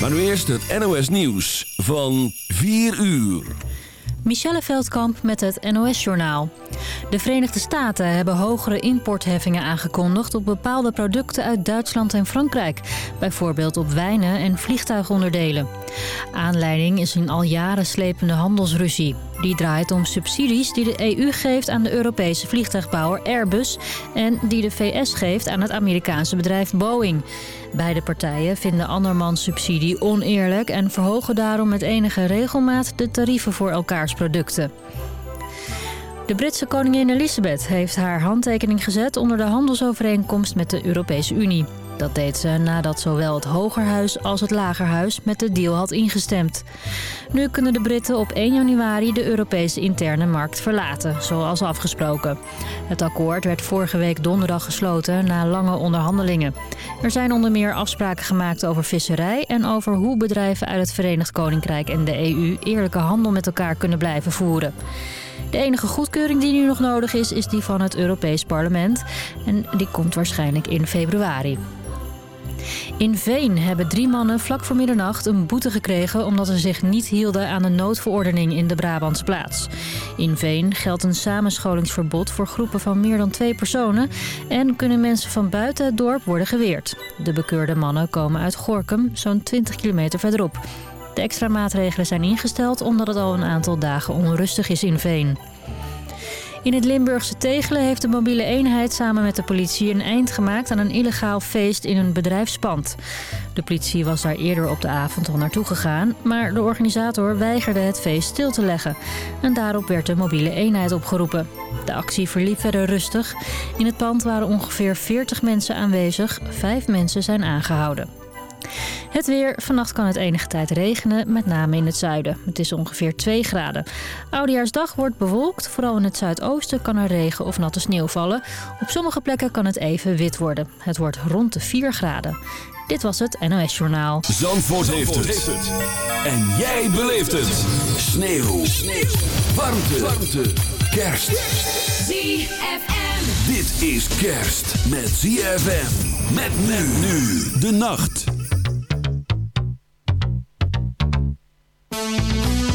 Maar nu eerst het NOS Nieuws van 4 uur. Michelle Veldkamp met het NOS-journaal. De Verenigde Staten hebben hogere importheffingen aangekondigd... op bepaalde producten uit Duitsland en Frankrijk. Bijvoorbeeld op wijnen en vliegtuigonderdelen. Aanleiding is een al jaren slepende handelsruzie. Die draait om subsidies die de EU geeft aan de Europese vliegtuigbouwer Airbus... en die de VS geeft aan het Amerikaanse bedrijf Boeing. Beide partijen vinden andermans subsidie oneerlijk... en verhogen daarom met enige regelmaat de tarieven voor elkaars producten. De Britse koningin Elizabeth heeft haar handtekening gezet onder de handelsovereenkomst met de Europese Unie. Dat deed ze nadat zowel het Hogerhuis als het Lagerhuis met de deal had ingestemd. Nu kunnen de Britten op 1 januari de Europese interne markt verlaten, zoals afgesproken. Het akkoord werd vorige week donderdag gesloten na lange onderhandelingen. Er zijn onder meer afspraken gemaakt over visserij en over hoe bedrijven uit het Verenigd Koninkrijk en de EU eerlijke handel met elkaar kunnen blijven voeren. De enige goedkeuring die nu nog nodig is, is die van het Europees Parlement. En die komt waarschijnlijk in februari. In Veen hebben drie mannen vlak voor middernacht een boete gekregen... omdat ze zich niet hielden aan de noodverordening in de Brabantse plaats. In Veen geldt een samenscholingsverbod voor groepen van meer dan twee personen... en kunnen mensen van buiten het dorp worden geweerd. De bekeurde mannen komen uit Gorkum, zo'n 20 kilometer verderop. De extra maatregelen zijn ingesteld omdat het al een aantal dagen onrustig is in Veen. In het Limburgse Tegelen heeft de mobiele eenheid samen met de politie een eind gemaakt aan een illegaal feest in een bedrijfspand. De politie was daar eerder op de avond al naartoe gegaan, maar de organisator weigerde het feest stil te leggen. En daarop werd de mobiele eenheid opgeroepen. De actie verliep verder rustig. In het pand waren ongeveer 40 mensen aanwezig, vijf mensen zijn aangehouden. Het weer. Vannacht kan het enige tijd regenen, met name in het zuiden. Het is ongeveer 2 graden. Oudejaarsdag wordt bewolkt. Vooral in het zuidoosten kan er regen of natte sneeuw vallen. Op sommige plekken kan het even wit worden. Het wordt rond de 4 graden. Dit was het NOS Journaal. Zandvoort, heeft, het. En jij beleeft het. Sneeuw. Sneeuw. Warmte. Warmte. Kerst. ZFM. Dit is kerst met ZFM. Met men nu de nacht. Música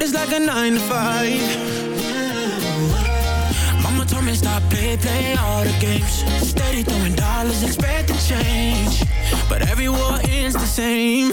It's like a nine to five. Mama told me stop play, play all the games. Steady throwing dollars, expect to change. But every war ends the same.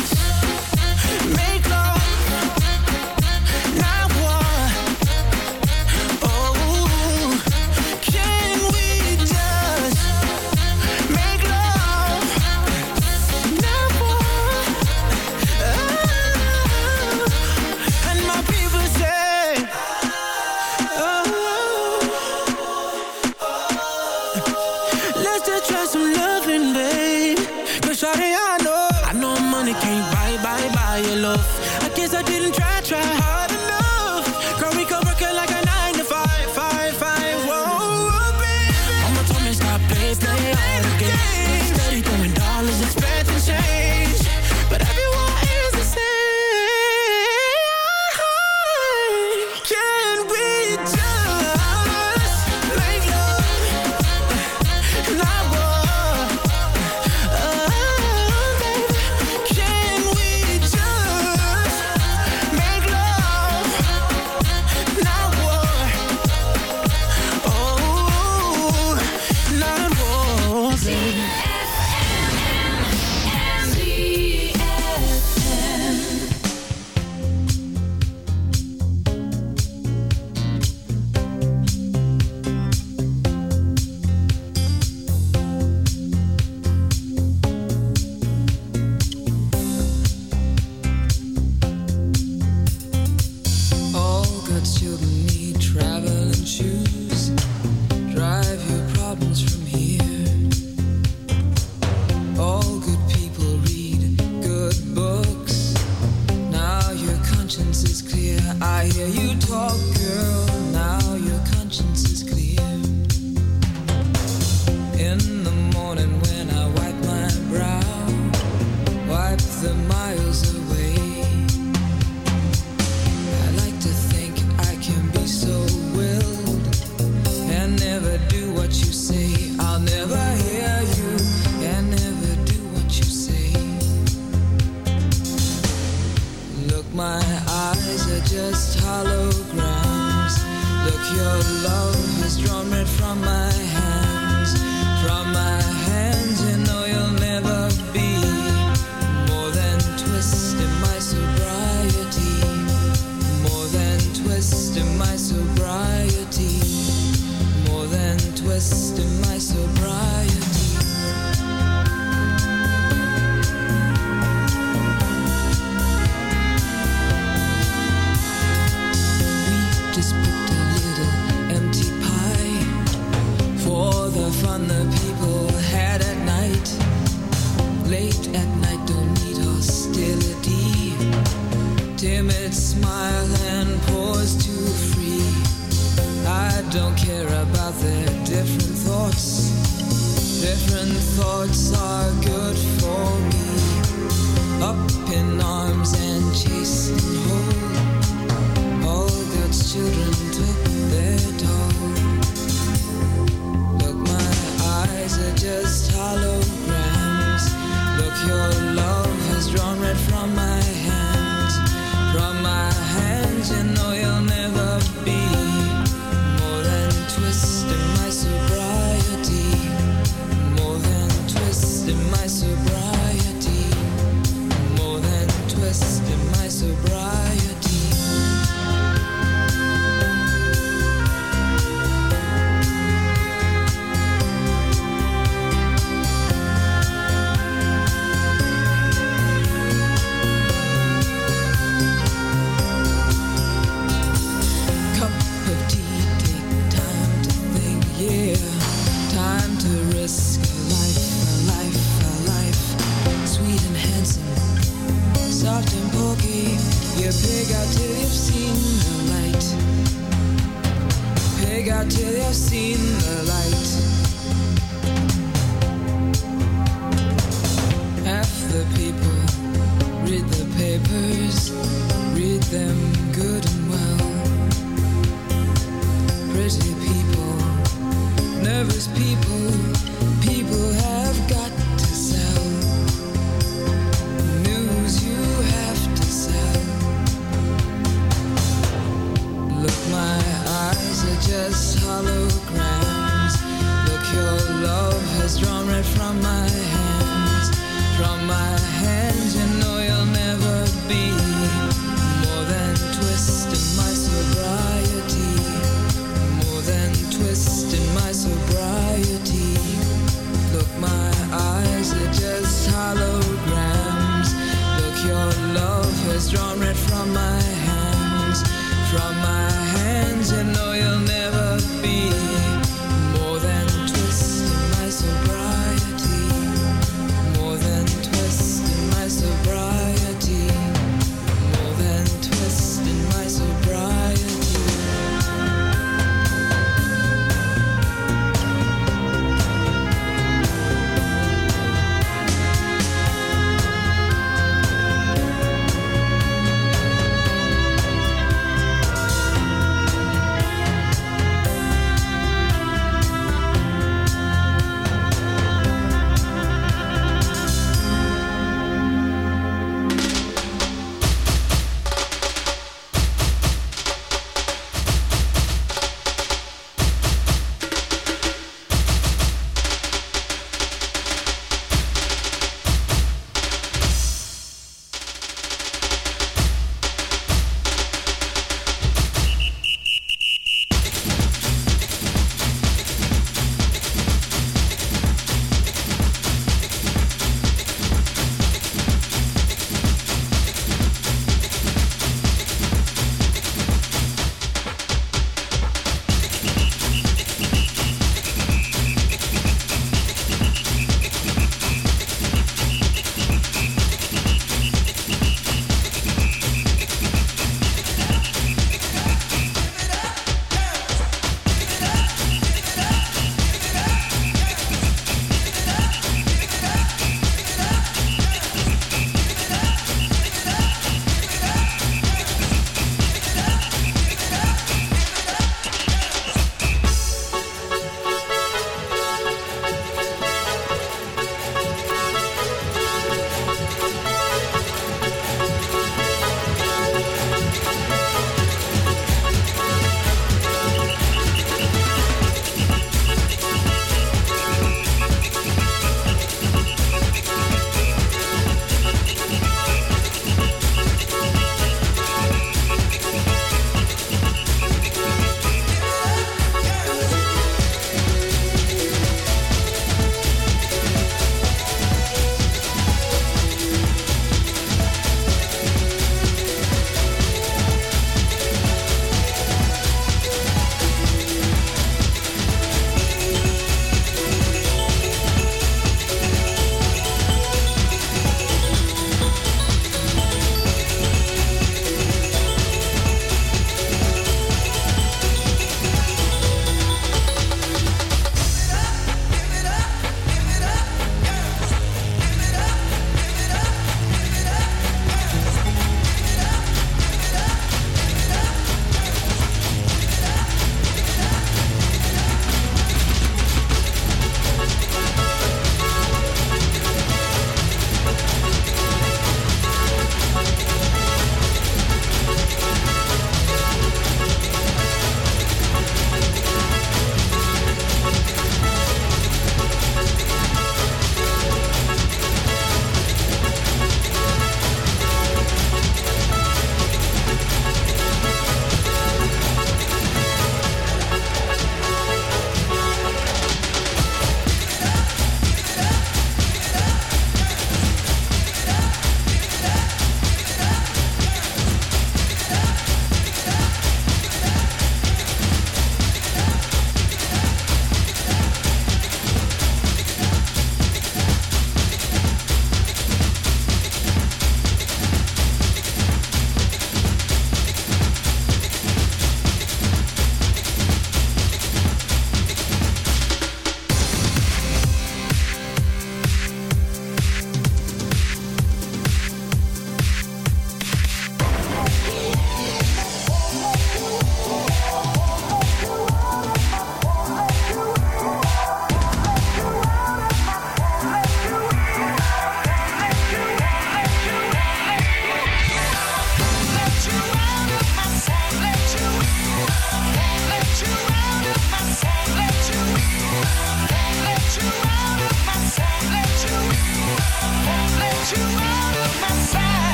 hollow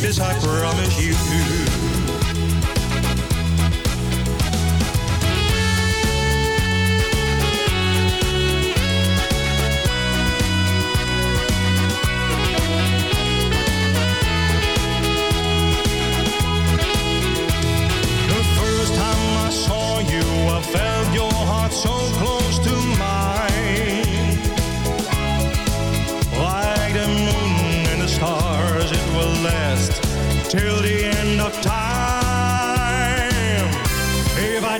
this I promise you.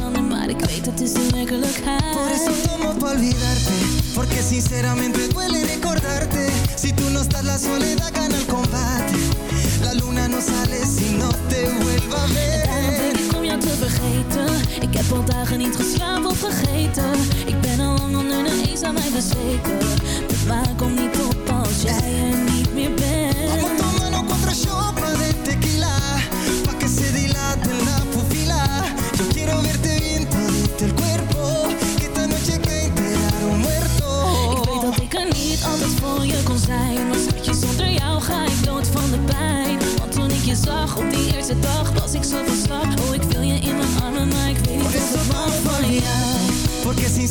Handen Maar ik weet het is de werkelijkheid Por eso tomo pa olvidarte, porque sinceramente duele recordarte. Si tú no estás, la soledad gana el combate. La luna no sale si no te vuelva a ver. denk ik om jou te vergeten Ik heb al dagen niet geslapen of vergeten Ik ben al lang onder de eens aan mij bezweken De maan komt niet op als jij er niet meer Vamos bent tomando cuatro shots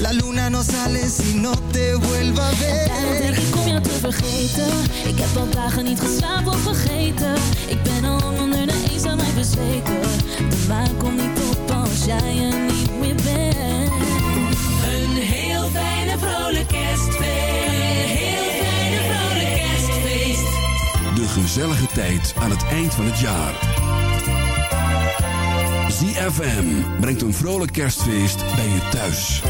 La luna no sale si no te vuelva a Daarom denk ver ik om jou te vergeten. Ik heb al dagen niet geslapen of vergeten. Ik ben al onder de eens aan mij bezweken. De maan komt niet op als jij er niet meer bent. Een heel fijne vrolijk kerstfeest. Een heel fijne vrolijk kerstfeest. De gezellige tijd aan het eind van het jaar. ZFM brengt een vrolijk kerstfeest bij je thuis.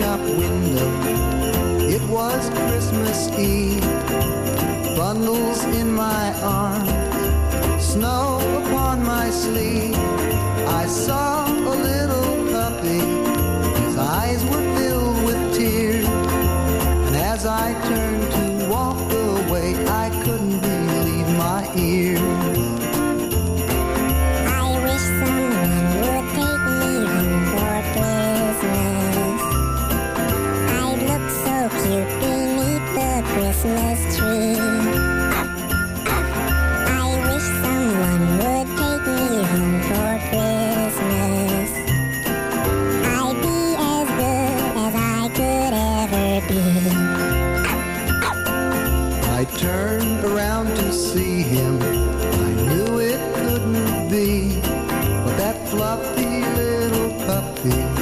Shop window. It was Christmas Eve. Bundles in my arms, snow upon my sleeve. I saw a little puppy. His eyes were filled with tears. And as I turned to walk away, I couldn't believe my ears. Fluffy little puppy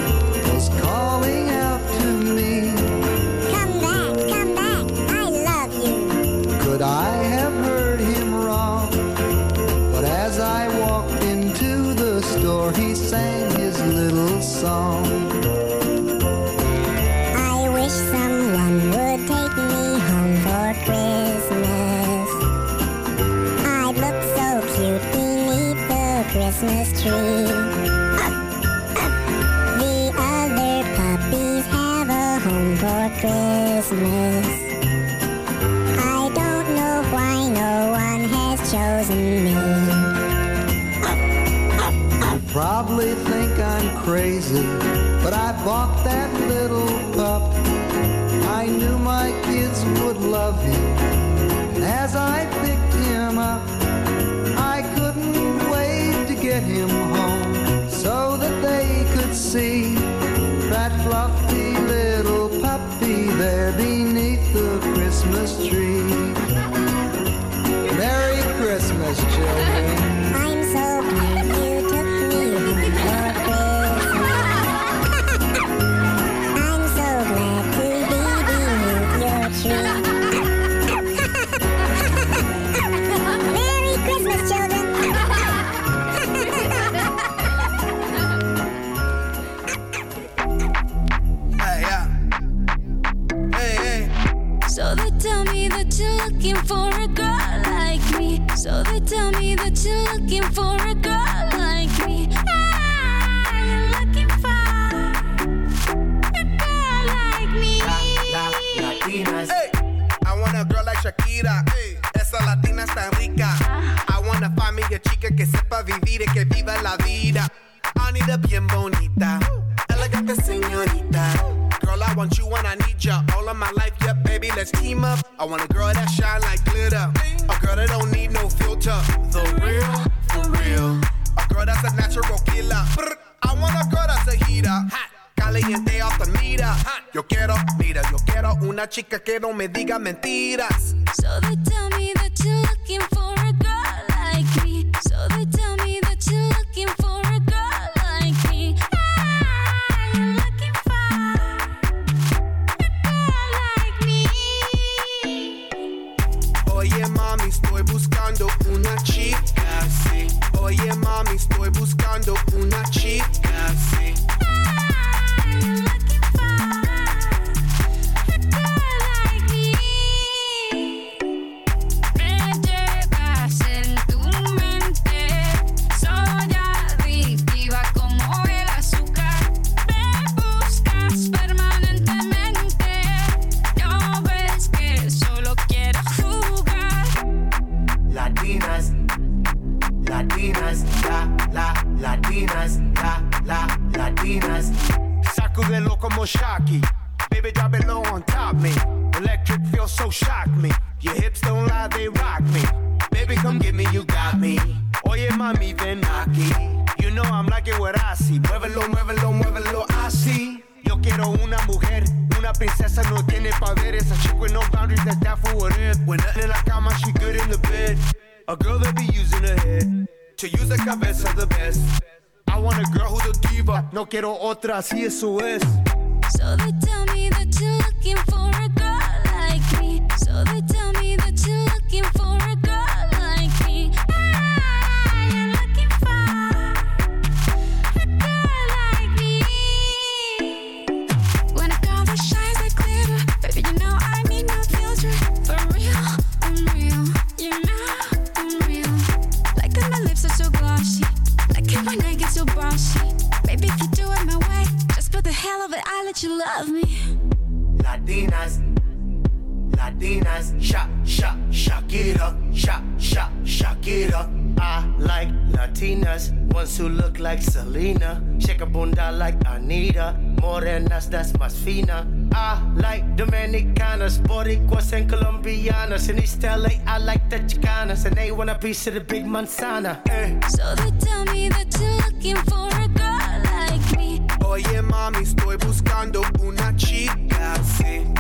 probably think I'm crazy, but I bought that little pup. I knew my kids would love him. As I picked him up, I couldn't wait to get him home so that they could see that fluffy little puppy there beneath the Christmas tree. Merry Christmas, children. Hey, I want a girl like Shakira. Hey, esa latina está rica. Ah. I wanna find me a chica que sepa vivir y que viva la vida. I need a bien bonita, elegante señorita. Girl, I want you when I need ya. All of my life, yeah, baby, let's team up. I want a girl that shine like glitter. A girl that don't need no filter. The real, for real. A girl that's a natural killer. I want a girl that's a heater. Hot. Caliente off the meter. Yo quiero, mira, yo quiero una chica que no me diga mentiras. So they tell me that you're looking for a girl like me. So they tell me that you're looking for a girl like me. Ah, you're looking for a girl like me. Oye mami, estoy buscando una chica, sí. Oye mami, estoy buscando una chica, Shocky. Baby, drop it low on top me. Electric feels so shock me. Your hips don't lie, they rock me. Baby, come get me, you got me. Oye, mami, ven aquí. You know I'm liking what I see. Muévelo, muévelo, muévelo, así. Yo quiero una mujer, una princesa no tiene poderes. A chick with no boundaries, that's that for what it. When nothing in la cama, she good in the bed. A girl that be using her head to use the cabeza the best. I want a girl who's a diva. No quiero otra, si eso es. So they tell me that you're looking for hell of it, I'll let you love me. Latinas, Latinas, shak, shak, Shakira, shak, shak, Shakira. I like Latinas, ones who look like Selena, shake a bunda like Anita, morenas that's más fina. I like Dominicanas, Boricuas and Colombianas. In East LA, I like the Chicanas, and they want a piece of the big manzana. Eh. So they tell me that you're looking for a girl. Oye mami, estoy buscando una chica, sí.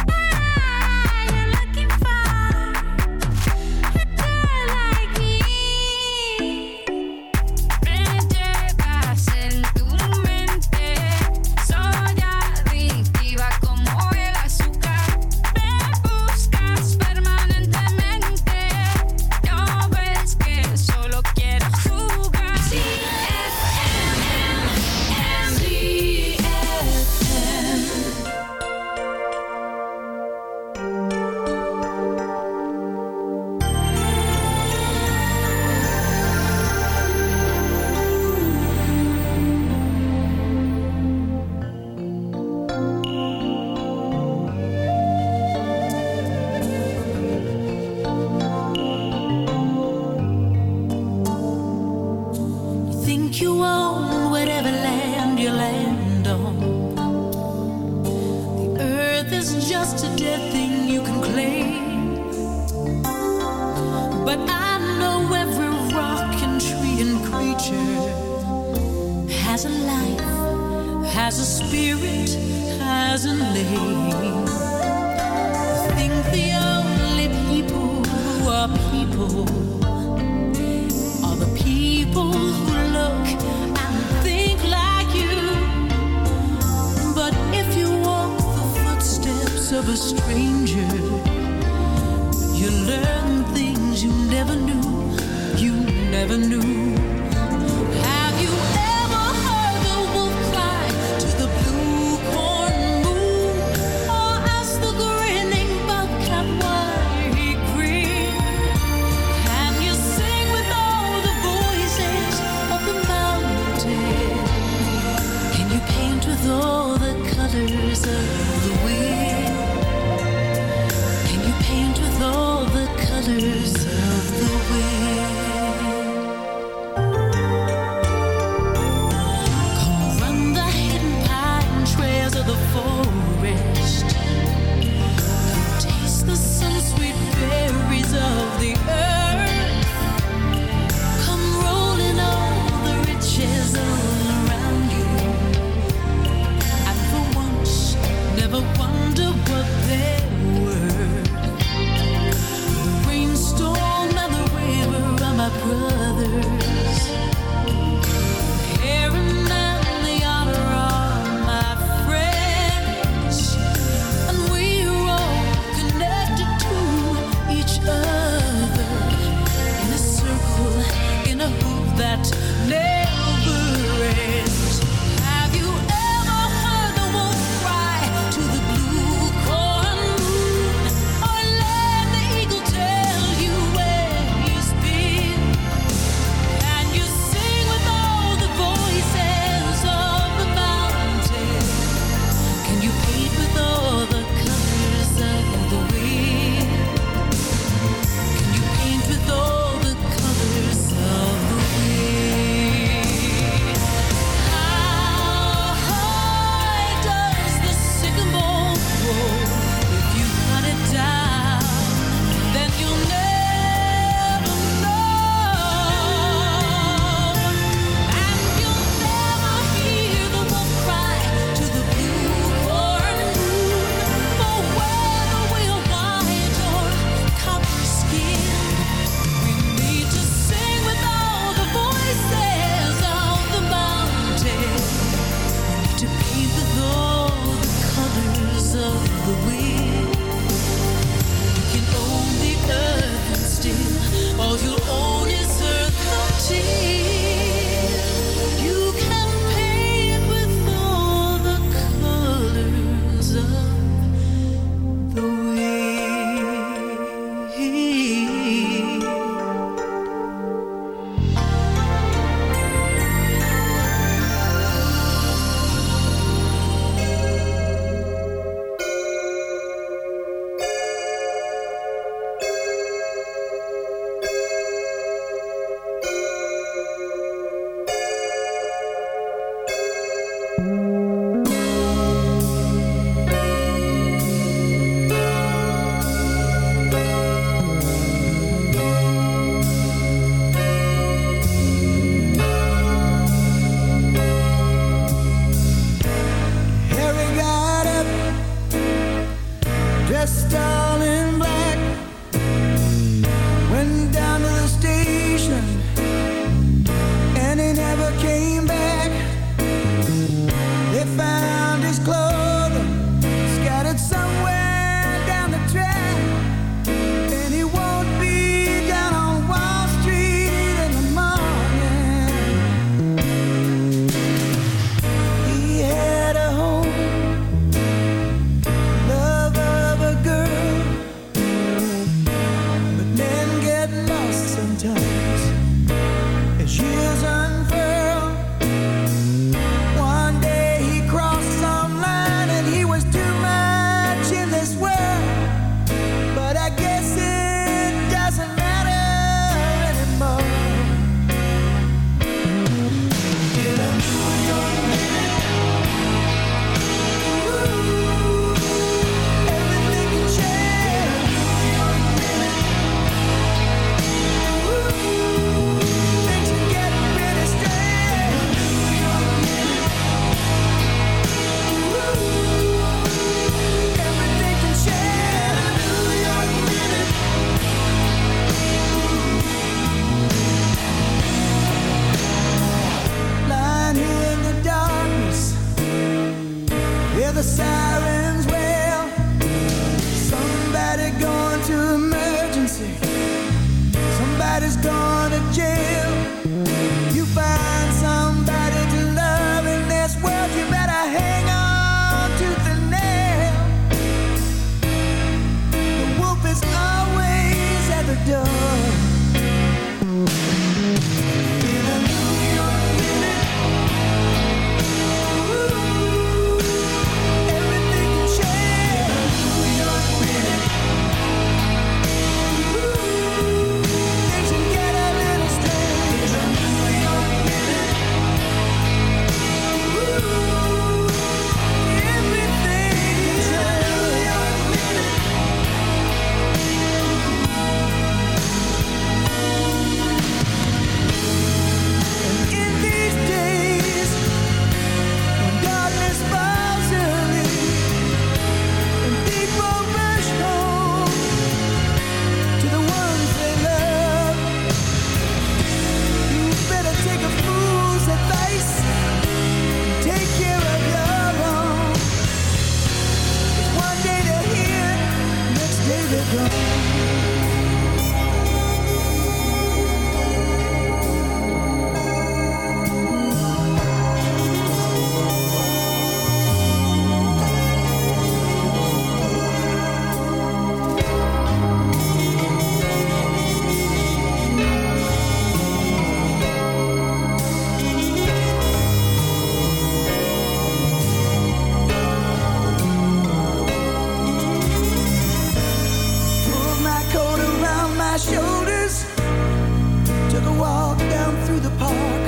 through the park.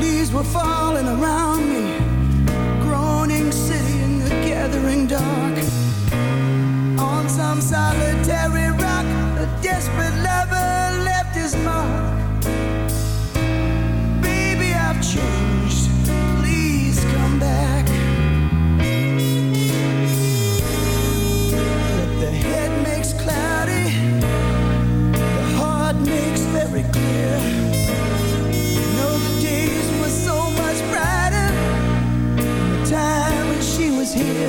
Leaves were falling around me. Groaning city in the gathering dark. On some solitary rock, a desperate lover left his mark. Here.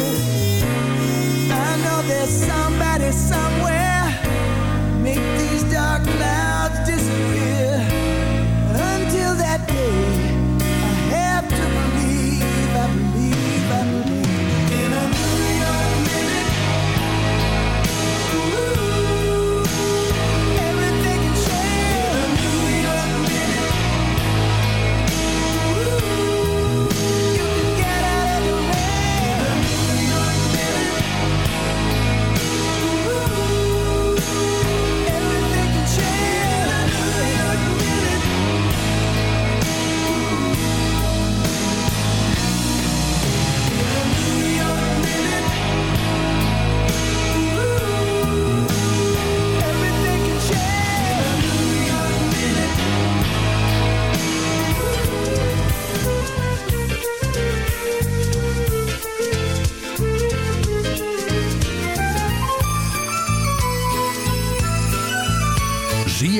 I know there's somebody somewhere